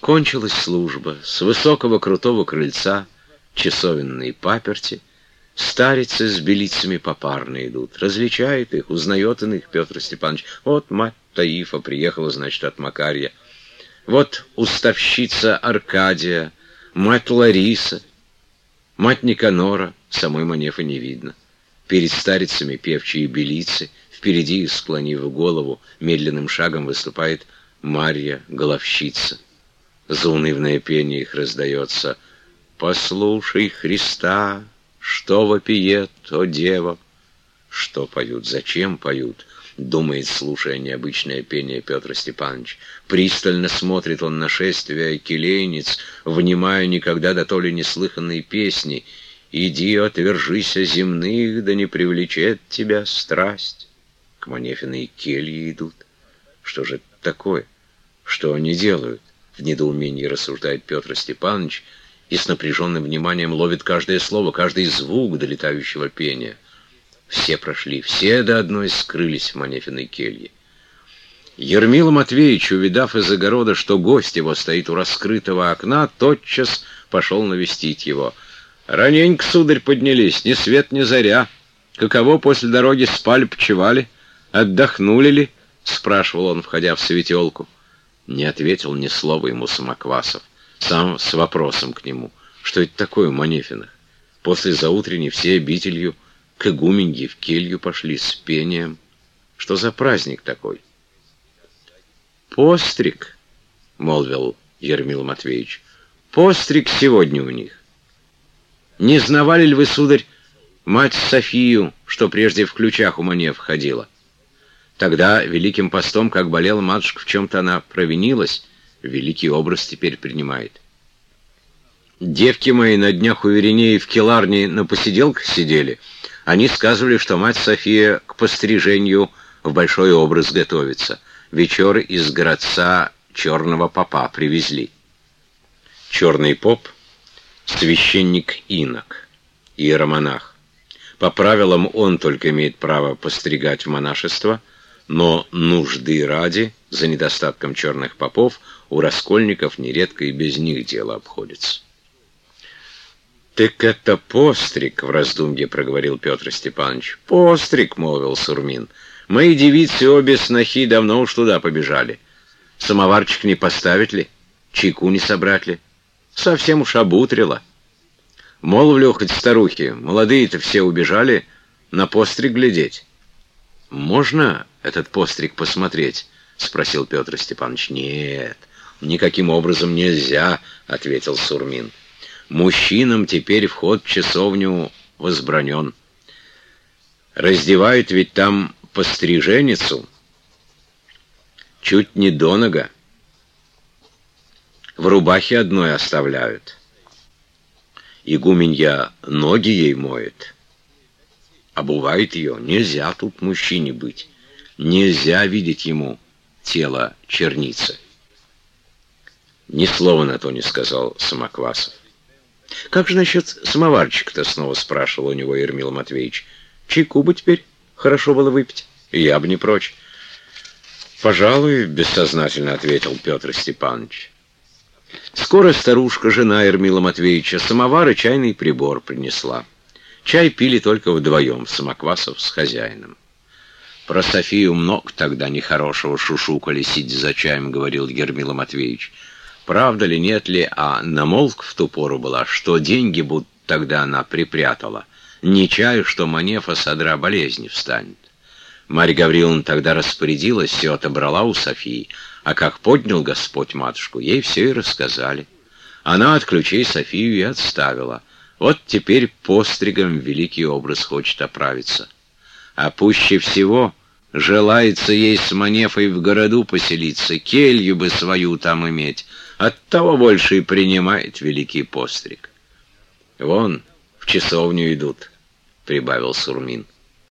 Кончилась служба. С высокого крутого крыльца, часовенной паперти, старицы с белицами попарно идут. Различает их, узнает их Петр Степанович. Вот мать Таифа приехала, значит, от Макарья. Вот уставщица Аркадия, мать Лариса, мать Никанора, самой Манефы не видно. Перед старицами певчие белицы, впереди, склонив голову, медленным шагом выступает Марья, головщица. Заунывное пение их раздается. «Послушай Христа, что вопиет, о дева!» Что поют, зачем поют? Думает, слушая необычное пение Петр Степанович. Пристально смотрит он на шествие келейниц, внимая никогда до то ли неслыханной песни. «Иди, отвержися земных, да не привлечет тебя страсть». К Манефиной келье идут. Что же это такое? Что они делают? В недоумении рассуждает Петр Степанович и с напряженным вниманием ловит каждое слово, каждый звук долетающего пения. Все прошли, все до одной скрылись в Манефиной келье. Ермила Матвеевич, увидав из огорода, что гость его стоит у раскрытого окна, тотчас пошел навестить его. «Раненько, сударь, поднялись, ни свет, ни заря. Каково после дороги спали, почевали? Отдохнули ли?» — спрашивал он, входя в светелку. Не ответил ни слова ему Самоквасов, сам с вопросом к нему. Что это такое у Манефиных? После заутренней все обителью к игуменье в келью пошли с пением. Что за праздник такой? «Постриг», — молвил Ермил Матвеевич, — «постриг сегодня у них. Не знавали ли вы, сударь, мать Софию, что прежде в ключах у Манев ходила? Тогда великим постом, как болела матушка, в чем-то она провинилась, великий образ теперь принимает. Девки мои на днях у Веринеи в Келарне на посиделках сидели — они сказывали, что мать София к пострижению в большой образ готовится. Вечер из городца черного попа привезли. Черный поп — священник-инок, иеромонах. По правилам он только имеет право постригать в монашество, но нужды ради, за недостатком черных попов, у раскольников нередко и без них дело обходится. «Так это постриг», — в раздумье проговорил Петр Степанович. «Постриг», — молвил Сурмин. «Мои девицы обе снохи давно уж туда побежали. Самоварчик не поставить ли? Чайку не собрать ли? Совсем уж обутрила. Молвлю хоть старухи, молодые-то все убежали на постриг глядеть». «Можно этот постриг посмотреть?» — спросил Петр Степанович. «Нет, никаким образом нельзя», — ответил Сурмин. Мужчинам теперь вход в часовню возбранен. Раздевают ведь там постриженицу чуть не до нога. В рубахе одной оставляют. Игуменья ноги ей моет. Обувает ее. Нельзя тут мужчине быть. Нельзя видеть ему тело черницы. Ни слова на то не сказал Самоквасов. «Как же насчет самоварчика-то?» — снова спрашивал у него Ермил Матвеевич. «Чайку бы теперь хорошо было выпить. Я бы не прочь». «Пожалуй», — бессознательно ответил Петр Степанович. Скоро старушка, жена Ермила Матвеевича, самовар и чайный прибор принесла. Чай пили только вдвоем, Самоквасов с хозяином. «Про Софию много тогда нехорошего шушукали, сидя за чаем», — говорил Ермила Матвеевич. Правда ли, нет ли, а намолк в ту пору была, что деньги будут тогда она припрятала. Не чаю, что Манефа содра болезни встанет. Марья Гавриловна тогда распорядилась, все отобрала у Софии, а как поднял Господь матушку, ей все и рассказали. Она от ключей Софию и отставила. Вот теперь постригом великий образ хочет оправиться. А пуще всего желается ей с Манефой в городу поселиться, келью бы свою там иметь, Оттого больше и принимает великий постриг. Вон, в часовню идут, — прибавил Сурмин.